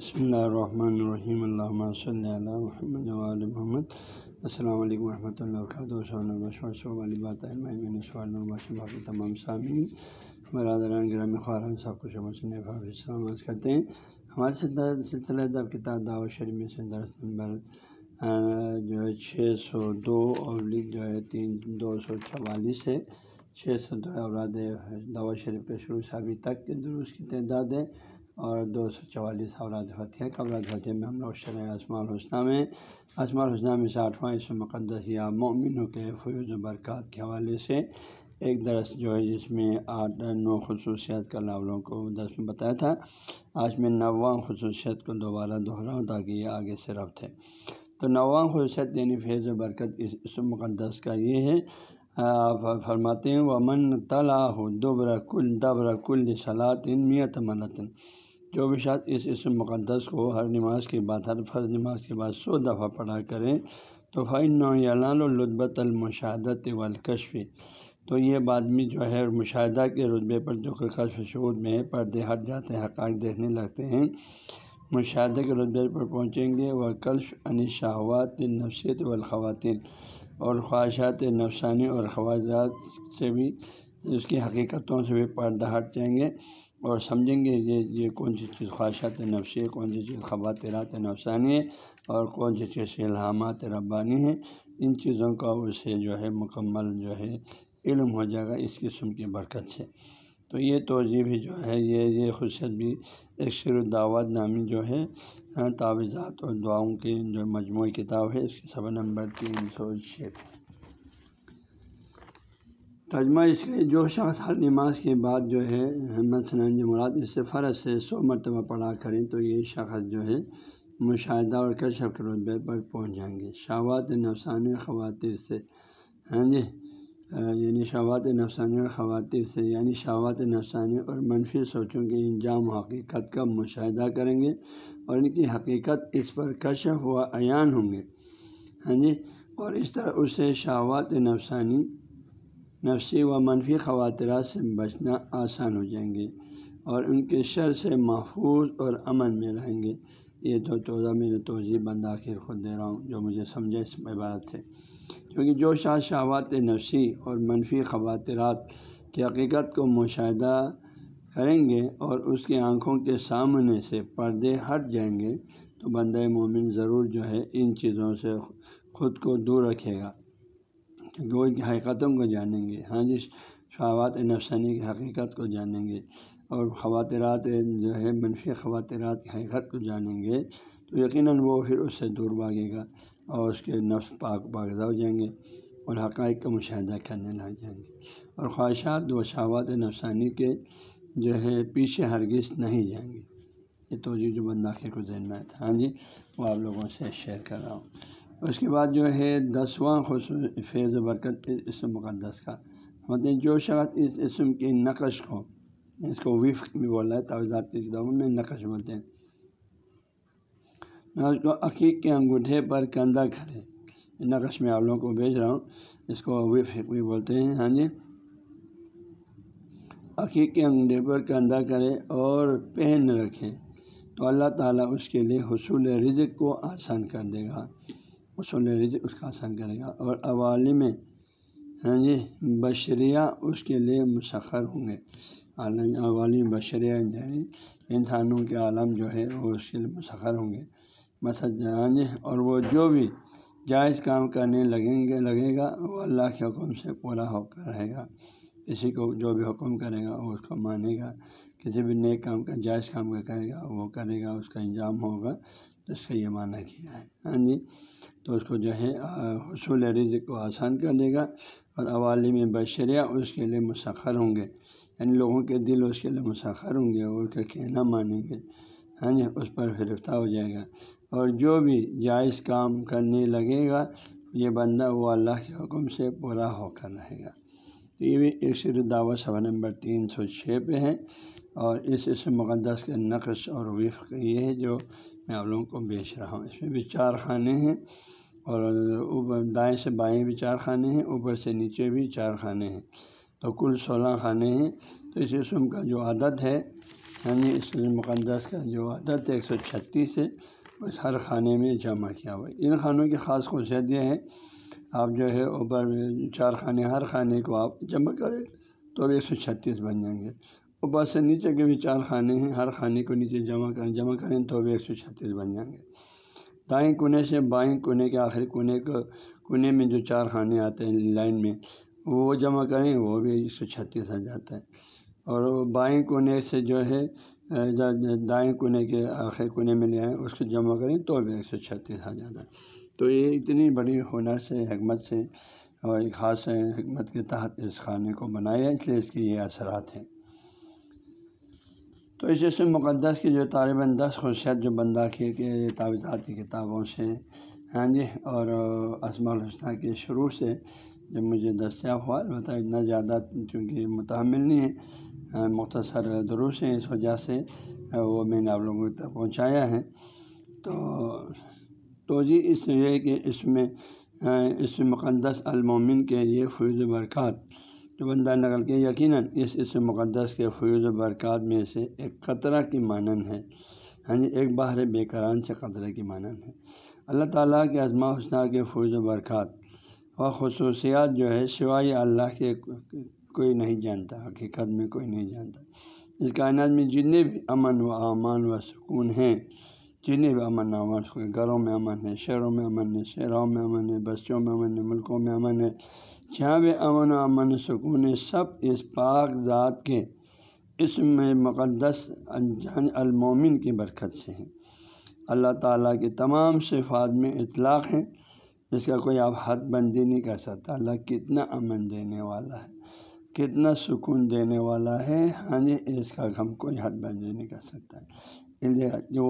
بسم اللہ الرحمن الرحیم اللہ صلی اللہ محمد علیہ محمد السلام علیکم ورحمۃ اللہ وبرکاتہ باقی تمام سامعین برادران گرام خارن سب کچھ سلامت کرتے ہیں ہمارے سلسلہ دب کتاب دعوت شریف میں سے درس نمبر جو ہے چھ سو دو اور جو ہے تین دو سو چوالیس ہے چھ سو دو اوراد دعوت شریف کے شروع سے ابھی تک کے درست کی تعداد ہے اور دو سو چوالیس اوراد فتح قبرات فتح میں ہم لوگ شرح اسماع الحسنہ میں اسماع الحسنہ میں سے آٹھواں اس مقدس یا مومنوں کے فیوز و برکات کے حوالے سے ایک درس جو ہے جس میں آٹھ، نو خصوصیت کا لاولوں کو درس میں بتایا تھا۔ آج میں نواں خصوصیت کو دوبارہ دہراؤں تاکہ یہ آگے سے رفت ہے۔ تو نواں خصوصیت یعنی فیض و برکت اس مقدس کا یہ ہے۔ فرماتے ہیں، ومن طلاح دبر کل دبر کل صلاطن میت ملطن جو بھی شاید اس اسم مقدس کو ہر نماز کے بعد، ہر فرض نماز کے بعد سو دفعہ پڑھا کریں تو فعن یلال الدبۃ المشاہدت والکشفی تو یہ بعدمی جو ہے مشاہدہ کے رتبے پر جو کہ کشف شعور میں پردے ہٹ جاتے ہیں، حقائق دیکھنے لگتے ہیں۔ مشاہدہ کے رتبے پر پہنچیں گے وہ کلش ان شہوات نفسیت والخواتین اور خواہشات نفسانی اور خواہشات سے بھی، اس کی حقیقتوں سے بھی پردہ ہٹ جائیں گے۔ اور سمجھیں گے یہ یہ کون سی چیز خواہشات نفسی کون سی چیز خواترات نفسانی ہے اور کون سی چیز الہامات ربانی ہیں۔ ان چیزوں کا اسے جو ہے مکمل جو ہے علم ہو جائے گا، اس قسم کی برکت سے۔ تو یہ توجہ بھی جو ہے، یہ یہ خصیت بھی ایک شروع دعوت نامی جو ہے ہاں، تعویذات اور دعاؤں کی جو مجموعی کتاب ہے، اس کی سب نمبر تین سو چھ۔ ترجمہ اس کے جو شخص ہر نماز کے بعد جو ہے مثلاً مراد اس سے فرض سے سو مرتبہ پڑھا کریں تو یہ شخص جو ہے مشاہدہ اور کشف کے رتبے پر پہنچ جائیں گے۔ شاوات نفسانی خواتین سے ہاں جی یعنی شاوات نفسانی اور خواتین سے یعنی شاوات نفسانی اور منفی سوچوں کے انجام و حقیقت کا مشاہدہ کریں گے اور ان کی حقیقت اس پر کشف و عیان ہوں گے۔ ہاں جی اور اس طرح اسے شاوات نفسانی نفسی و منفی خواترات سے بچنا آسان ہو جائیں گے اور ان کے شر سے محفوظ اور امن میں رہیں گے۔ یہ تو توضہ میرے توضیع بند آخر خود دے رہا ہوں جو مجھے سمجھے اس عبارت سے۔ کیونکہ جو شاہ شہوات نفسی اور منفی خواترات کی حقیقت کو مشاہدہ کریں گے اور اس کی آنکھوں کے سامنے سے پردے ہٹ جائیں گے تو بندہ مومن ضرور جو ہے ان چیزوں سے خود کو دور رکھے گا۔ وہ کی حقیقتوں کو جانیں گے۔ ہاں جی شہوات نفسانی کی حقیقت کو جانیں گے اور خواترات جو ہے، منفی خواترات کی حقیقت کو جانیں گے۔ تو یقیناً وہ پھر اس سے دور بھاگے گا اور اس کے نفس پاک پاکزہ ہو جائیں گے اور حقائق کا مشاہدہ کرنے لگ جائیں گے۔ اور خواہشات و شہوات نفسانی کے جو ہے، پیچھے ہرگز نہیں جائیں گے۔ یہ توجہ جو بنداخے کو ذہن میں تھا ہاں جی وہ آپ لوگوں سے شیئر کر رہا ہوں۔ اس کے بعد جو ہے دسواں خصوص فیض و برکت اس مقدس کا۔ مطلب جو شخص اس اسم کی نقش کو، اس کو وفق بھی بول رہا ہے تعویذات کی کتابوں میں نقش بولتے ہیں۔ نہ اس کو عقیق کے انگوٹھے پر کندھا کھڑے، نقش میں آپ لوگوں کو بھیج رہا ہوں، اس کو وفق بھی بولتے ہیں۔ ہاں جی۔ عقیق کے انگوٹھے پر کندھا کرے اور پہن رکھے، تو اللہ تعالیٰ اس کے لیے حصول رزق کو آسان کر دے گا۔ اصول رزق اس کا آسان کرے گا۔ اور عوالم ہاں جی بشریہ اس کے لیے مسخر ہوں گے۔ عالم عوالم بشریہ یعنی انسانوں کے عالم جو ہے، وہ اس کے لیے مسخر ہوں گے۔ مثلاً ہاں جی اور وہ جو بھی جائز کام کرنے لگیں گے، لگے گا، وہ اللہ کے حکم سے پورا ہو کر رہے گا۔ کسی کو جو بھی حکم کرے گا، وہ اس کو مانے گا۔ کسی بھی نیک کام کا، جائز کام کا کرے گا، وہ کرے گا، اس کا انجام ہوگا۔ اس کا یہ معنی کیا ہے۔ ہاں جی تو اس کو جو ہے حصول رزق کو آسان کر دے گا اور عوالم بشریہ اس کے لیے مسخر ہوں گے۔ یعنی لوگوں کے دل اس کے لیے مسخر ہوں گے اور کا کہنا مانیں گے۔ ہاں جی اس پر فرفتہ ہو جائے گا۔ اور جو بھی جائز کام کرنے لگے گا، یہ بندہ وہ اللہ کے حکم سے پورا ہو کر رہے گا۔ تو یہ بھی ایک صرف دعوت صفحہ نمبر تین سو چھ پہ ہے۔ اور اس اس مقدس کے نقش اور وفق یہ ہے جو میں آپ لوگوں کو بیچ رہا ہوں۔ اس میں بھی چار خانے ہیں اور اوپر دائیں سے بائیں بھی چار خانے ہیں، اوپر سے نیچے بھی چار خانے ہیں۔ تو کل سولہ خانے ہیں۔ تو اس اسم کا جو عدد ہے یعنی اس مقدس کا جو عدد ایک سو چھتیس ہے، اس ہر خانے میں جمع کیا ہوا ہے۔ ان خانوں کی خاص خصوصیت یہ ہے، آپ جو ہے اوپر چار خانے، ہر خانے کو آپ جمع کریں تو ایک سو چھتیس بن جائیں گے۔ اوپر سے نیچے کے بھی چار خانے ہیں، ہر خانے کو نیچے جمع کریں جمع کریں تو بھی ایک سو چھتیس بن جائیں گے۔ دائیں کونے سے بائیں کونے کے آخری کونے کو، کونے میں جو چار خانے آتے ہیں لائن میں، وہ جمع کریں، وہ بھی ایک سو چھتیس آ جاتا ہے۔ اور بائیں کونے سے جو ہے دائیں کونے کے آخر کونے میں لے آئیں، اس کو جمع کریں تو بھی ایک سو چھتیس آ جاتا ہے۔ تو یہ اتنی بڑی ہنر سے، حکمت سے اور ایک خاص حکمت کے تحت اس خانے کو بنایا اس لیے اس کے یہ اثرات ہیں۔ تو اس سے مقدس کی جو طالباً دس خصوصیت جو بندہ کے تعویذاتی کتابوں سے ہاں جی اور اسما الحسنہ کے شروع سے جب مجھے دستیاب ہوا، البتہ اتنا زیادہ چونکہ متحمل نہیں ہے ہاں، مختصر دروس ہیں اس وجہ سے ہاں، وہ میں نے آپ لوگوں تک پہنچایا ہے۔ تو تو جی اس یہ کہ اس میں ہاں، اس مقدس المومن کے یہ فیوز و برکات جو بندہ نقل کے یقیناً اس اس مقدس کے فیوز و برکات میں سے ایک قطرہ کی مانن ہے۔ ہاں جی ایک باہر بے قرآن سے قطرہ کی مانن ہے۔ اللہ تعالیٰ کے عظما حسنہ کے فیوز و برکات و خصوصیات جو ہے، سوائے اللہ کے کوئی نہیں جانتا، حقیقت میں کوئی نہیں جانتا۔ اس کائنات میں جتنے بھی امن و امان و سکون ہیں جتنے بھی امن امن گھروں میں امن ہے شہروں میں امن ہے شہروں میں امن ہے بستیوں میں امن ہے ملکوں میں امن ہے جہاں بھی امن و امن سکون ہے، سب اس پاک ذات کے اس میں مقدس انجان المومن کی برکت سے ہیں۔ اللہ تعالیٰ کے تمام صفات میں اطلاق ہیں۔ جس کا کوئی آپ حد بندی نہیں کر سکتا۔ اللہ کتنا امن دینے والا ہے۔ کتنا سکون دینے والا ہے؟ ہاں جی اس کا ہم کوئی حد بندی نہیں کر سکتا جو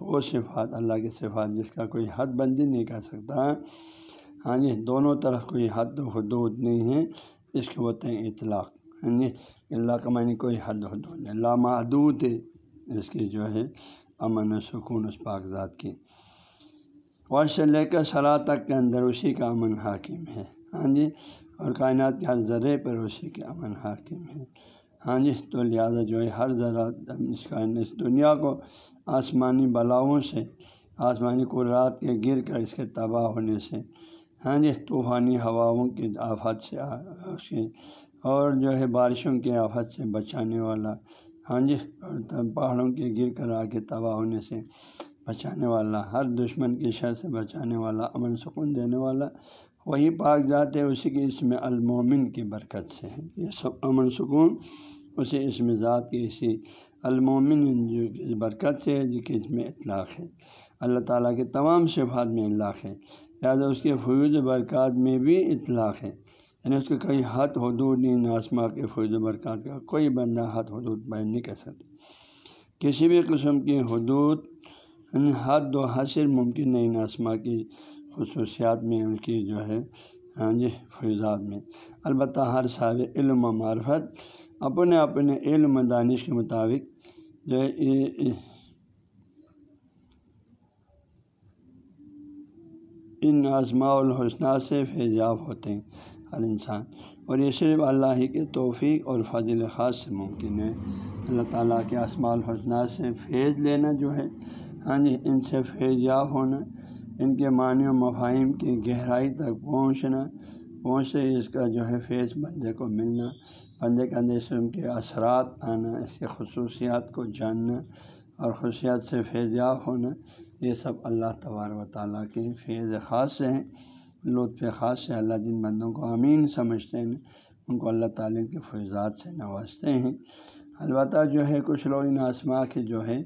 وہ صفات، اللہ کے صفات، جس کا کوئی حد بندی نہیں کر سکتا۔ ہاں جی دونوں طرف کوئی حد و حدود نہیں ہے۔ اس کے بولتے ہیں اطلاق۔ ہاں جی اللہ کا معنی کوئی حد حدود نہیں۔ لامحدود ہے اس کی جو ہے امن و سکون اس پاک ذات کی۔ اور سے لے کر صلاح تک کے اندر اسی کا امن حاکم ہے۔ ہاں جی اور کائنات کے ہر ذرے پر اسی کے امن حاکم ہے ہاں جی تو لہٰذا جو ہے، ہر ذرا اس کا اس دنیا کو آسمانی بلاؤں سے، آسمانی قرات کے گر کر اس کے تباہ ہونے سے ہاں جی طوفانی ہواؤں کی آفت سے اس کے اور جو ہے، بارشوں کے آفت سے بچانے والا ہاں جی اور پہاڑوں کے گر کر آ کے تباہ ہونے سے بچانے والا، ہر دشمن کی شر سے بچانے والا، امن سکون دینے والا وہی پاک ذات ہے، اسی کے اس میں المومن کی برکت سے ہے۔ یہ سب امن، سکون، اسی اس میں ذات کی اسی المومن جو برکت سے ہے، جو کہ اس میں اطلاق ہے۔ اللہ تعالیٰ کے تمام صفات میں اطلاق ہے۔ لہٰذا اس کے فیوز برکات میں بھی اطلاق ہے۔ یعنی اس کے کئی حد، حدود نہیں ناسما کے فیوز برکات کا کوئی بندہ حد، حدود بیان نہیں کر سکتا۔ کسی بھی قسم کی حدود یعنی حد و حاصل ممکن نہیں ناسما کی خصوصیات میں، ان کی جو ہے ہاں جی فیضات میں۔ البتہ ہر صاحب علم و معرفت اپنے اپنے علم دانش کے مطابق جو ہے ان آزماء الحسنہ سے فیضیاب ہوتے ہیں ہر انسان۔ اور یہ صرف اللہ ہی کے توفیق اور فضل خاص سے ممکن ہے۔ اللہ تعالیٰ کے اسماع الحسنہ سے فیض لینا جو ہے ہاں جی ان سے فیضیاب ہونا ان کے معنی و مفاہم کی گہرائی تک پہنچنا، پہنچے اس کا جو ہے فیض بندے کو ملنا، بندے کے اندر اسم کے اثرات آنا، اس کے خصوصیات کو جاننا اور خصوصیات سے فیضیاب ہونا، یہ سب اللہ تبار و تعالیٰ کے فیض خاص سے ہیں، لطف خاص سے اللہ جن بندوں کو امین سمجھتے ہیں، ان کو اللہ تعالیٰ کے فیضات سے نوازتے ہیں۔ البتہ جو ہے کچھ لوگ ان آسما کے جو ہے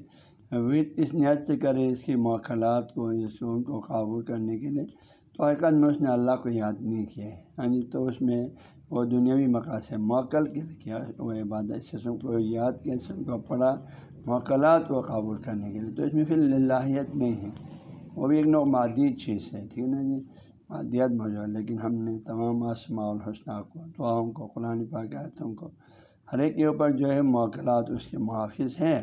اس نیت سے کرے اس کی موکلات کو، اس کو ان کو قابو کرنے کے لیے۔ تو حقیقت میں اس نے اللہ کو یاد نہیں کیا ہے۔ ہاں جی تو اس میں وہ دنیاوی مقاصد موکل کے لیے کیا وہ عبادت سسم کو یاد کیا سم کو پڑھا موکلات کو قابول کرنے کے لیے۔ تو اس میں پھر لاہیت نہیں ہے۔ وہ بھی ایک نو مادی چیز ہے، ٹھیک ہے نا جی؟ مادیت موجود ہے، لیکن ہم نے تمام آسما الحسنہ کو، دعاؤں کو، قرآن پاک آیتوں کو، ہر ایک کے اوپر جو ہے موکلات اس کے محافظ ہیں۔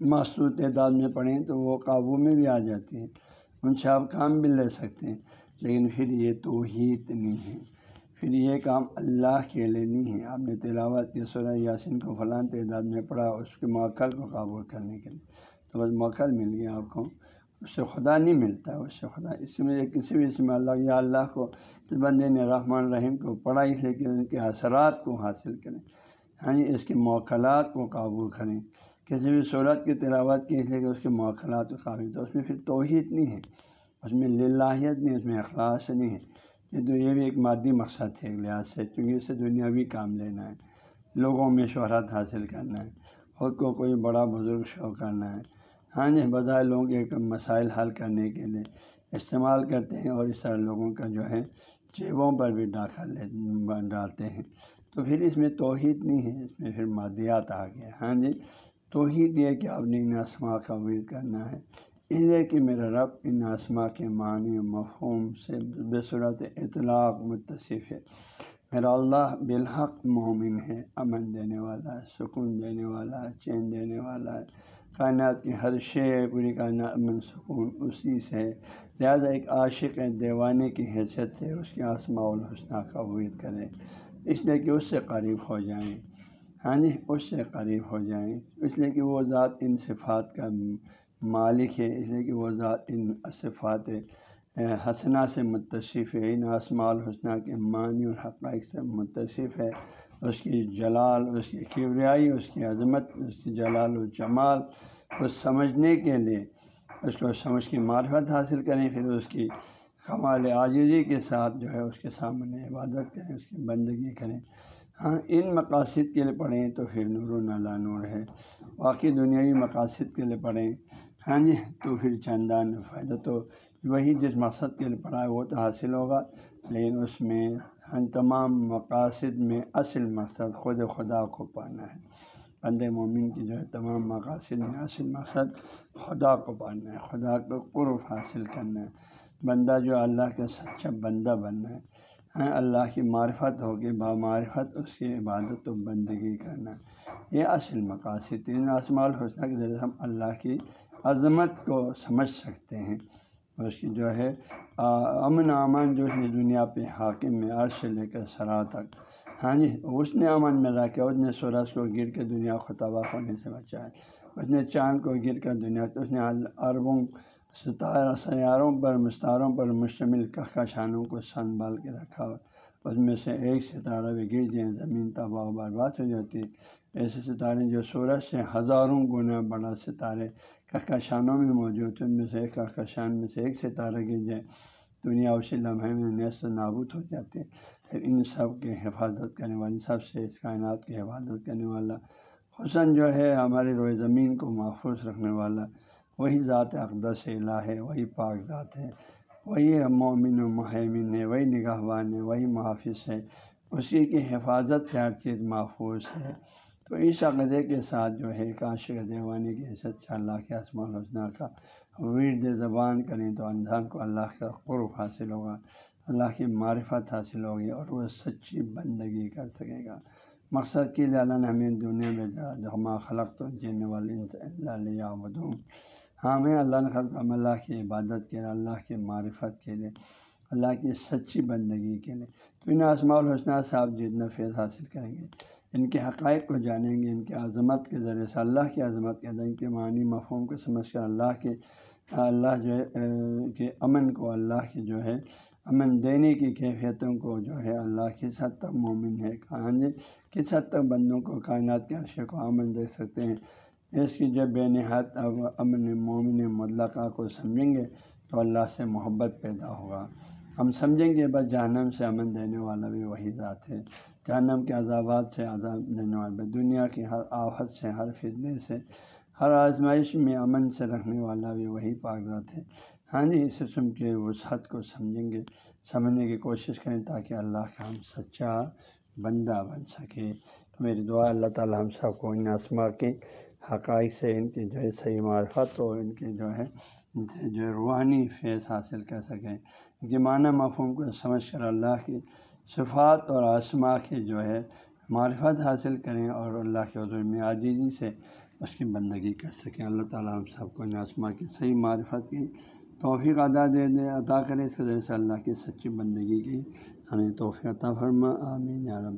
مخصوص تعداد میں پڑھیں تو وہ قابو میں بھی آ جاتی ہیں۔ ان سے آپ کام بھی لے سکتے ہیں، لیکن پھر یہ توحید نہیں ہے۔ پھر یہ کام اللہ کے لیے نہیں ہے۔ آپ نے تلاوت کے سورہ یاسین کو فلاں تعداد میں پڑھا، اس کے موکل کو قابو کرنے کے لیے۔ تو بس موکل مل گیا آپ کو۔ اس سے خدا نہیں ملتا، اس سے خدا۔ اس میں کسی بھی اس میں اللہ، یا اللہ کو، اس بندے نے رحمان رحیم کو پڑھا، اس لیے کہ ان کے اثرات کو حاصل کریں۔ ہاں اس کے موکلات کو قابو کریں۔ کسی بھی صورت کی تلاوت کی، اس لیے کہ اس کے موکلات کو قابل تو اس میں پھر توحید نہیں ہے۔ اس میں للہیت نہیں، اس میں اخلاص نہیں ہے۔ یہ تو یہ بھی ایک مادی مقصد ہے، ایک لحاظ سے کیونکہ اس سے دنیاوی کام لینا ہے، لوگوں میں شہرت حاصل کرنا ہے، خود کو کوئی بڑا بزرگ شو کرنا ہے۔ ہاں جی بظاہر لوگوں کے مسائل حل کرنے کے لیے استعمال کرتے ہیں اور اس طرح لوگوں کا جو ہے جیبوں پر بھی داخل ڈالتے ہیں۔ تو پھر اس میں توحید نہیں ہے، اس میں پھر مادیات آ گیا۔ ہاں جی توحید یہ کہ آپ نے ان اسما کا ورد کرنا ہے۔ اس لیے کہ میرا رب ان اسما کے معنی و مفہوم سے بے صورت اطلاق متصف ہے۔ میرا اللہ بالحق مومن ہے، امن دینے والا ہے، سکون دینے والا ہے، چین دینے والا ہے۔ کائنات کی ہر شے، پوری کائنات امن، سکون اسی سے لہٰذا ایک عاشق دیوانے کی حیثیت سے اس کے آسماء الحسنہ کا ورد کرے اس لیے کہ اس سے قریب ہو جائیں۔ ہاں جی اس سے قریب ہو جائیں۔ اس لیے کہ وہ ذات ان صفات کا مالک ہے، اس لیے کہ وہ ذات ان صفات حسنہ سے متصف ہے۔ ان آسماء الحسنہ کے معنی اور حقائق سے متصف ہے۔ اس کی جلال، اس کی کیوریائی اس کی عظمت، اس کی جلال و جمال کو سمجھنے کے لیے، اس کو سمجھ کی معرفت حاصل کریں۔ پھر اس کی کمال عاجزی کے ساتھ جو ہے، اس کے سامنے عبادت کریں، اس کی بندگی کریں۔ ہاں ان مقاصد کے لیے پڑھیں تو پھر نور و نالا نور ہے۔ باقی دنیاوی مقاصد کے لیے پڑھیں ہاں جی تو پھر چندان فائدہ تو وہی جس مقصد کے لیے پڑھا ہے وہ تو حاصل ہوگا۔ لیکن اس میں ان تمام مقاصد میں اصل مقصد خود خدا کو پانا ہے۔ بند مومن کی جو ہے، تمام مقاصد میں اصل مقصد خدا کو پانا ہے، خدا کو قرف حاصل کرنا ہے۔ بندہ جو اللہ کا سچا بندہ بننا ہے ہاں، اللہ کی معرفت ہوگی، بامعرفت اس کی عبادت و بندگی کرنا۔ یہ اصل مقاصد ان اسماع الحسنہ کے ذریعے ہم اللہ کی عظمت کو سمجھ سکتے ہیں۔ اس کی جو ہے امن امن جو ہے، دنیا پہ حاکم میں عرش سے لے کر سرا تک۔ ہاں جی اس نے امن میں رکھا، اس نے سورج کو گر کے دنیا کو تباہ ہونے سے بچایا۔ اس نے چاند کو گر کر دنیا، اس نے عربوں ستارہ سیاروں پر، مستاروں پر مشتمل کہکشانوں کو سنبھال کے رکھا اس میں سے ایک ستارہ بھی گر جائیں زمین تباہ و برباد ہو جاتی۔ ایسے ستارے جو سورج سے ہزاروں گنا بڑا ستارے کہکشانوں میں موجود ان میں سے ایک کہکشان میں سے ایک ستارہ گر جائے۔ دنیا اسی لمحے میں نیست نابود ہو جاتے پھر ان سب کے حفاظت کرنے والے سب سے اس کائنات کی حفاظت کرنے والا، حسن جو ہے ہمارے روئے زمین کو محفوظ رکھنے والا۔ وہی ذات اقدس الہ ہے، وہی پاک ذات ہے، وہی مومن و مہمن ہے، وہی نگاہبان ہے، وہی محافظ ہے۔ اسی کی حفاظت سے ہر چیز محفوظ ہے۔ تو اس عقدے کے ساتھ جو ہے کاشق دیوانی کی حیثیت سے اللہ کے اسماع الحسنہ کا ورد زبان کریں تو انسان کو اللہ کا قرب حاصل ہوگا، اللہ کی معرفت حاصل ہوگی اور وہ سچی بندگی کر سکے گا۔ مقصد کی اللہ نے ہمیں دنیا میں جمع خلق تو جینے والے اللہ بدوں ہاں میں اللہ نے خلق ہم اللہ کی عبادت کے لیے، اللہ کی معرفت کے لیے، اللہ کی سچی بندگی کے لیے۔ تو ان اسماع الحسنہ سے آپ جتنا فیض حاصل کریں گے، ان کے حقائق کو جانیں گے، ان کے عظمت کے ذریعے سے، اللہ کی عظمت کے ان کے معنی، مفہوم کو سمجھ کر اللہ کے، اللہ جو ہے کہ امن کو، اللہ کی جو ہے، امن دینے کی کیفیتوں کو جو ہے، اللہ کس حد تک مومن ہے۔ کہاں جی کس حد تک بندوں کو کائنات کے عرصے کو امن دے سکتے ہیں؟ اس کی جب بے نہایت اب امن مومن مطلقہ کو سمجھیں گے تو اللہ سے محبت پیدا ہوگا۔ ہم سمجھیں گے بس جہنم سے امن دینے والا بھی وہی ذات ہے۔ جہنم کے عذابات سے عذاب دینے والے دنیا کی ہر آفت سے، ہر فتنے سے، ہر آزمائش میں امن سے رکھنے والا بھی وہی کاغذات ہے۔ ہاں جی اس قسم کے وسعت کو سمجھیں گے، سمجھنے کی کوشش کریں تاکہ اللہ کا ہم سچا بندہ بن سکے۔ تو میری دعا اللہ تعالیٰ ہم سب کو ان اسما کی حقائق سے ان کی جو ہے صحیح معرفت ہو ان کی جو ہے، جو روحانی فیض حاصل کر سکیں۔ ان کی معنی مفہوم کو سمجھ کر اللہ کی صفات اور آسما کی جو ہے معرفت حاصل کریں اور اللہ کے حضور میں عاجزی سے اس کی بندگی کر سکیں۔ اللہ تعالیٰ ہم سب کو ان آسما کی صحیح معرفت کی توفیق ادا دے دے، عطا کرے، اس کے ذریعے سے اللہ کی سچی بندگی کی ہمیں توفیع عطا فرما۔ آمین یا رب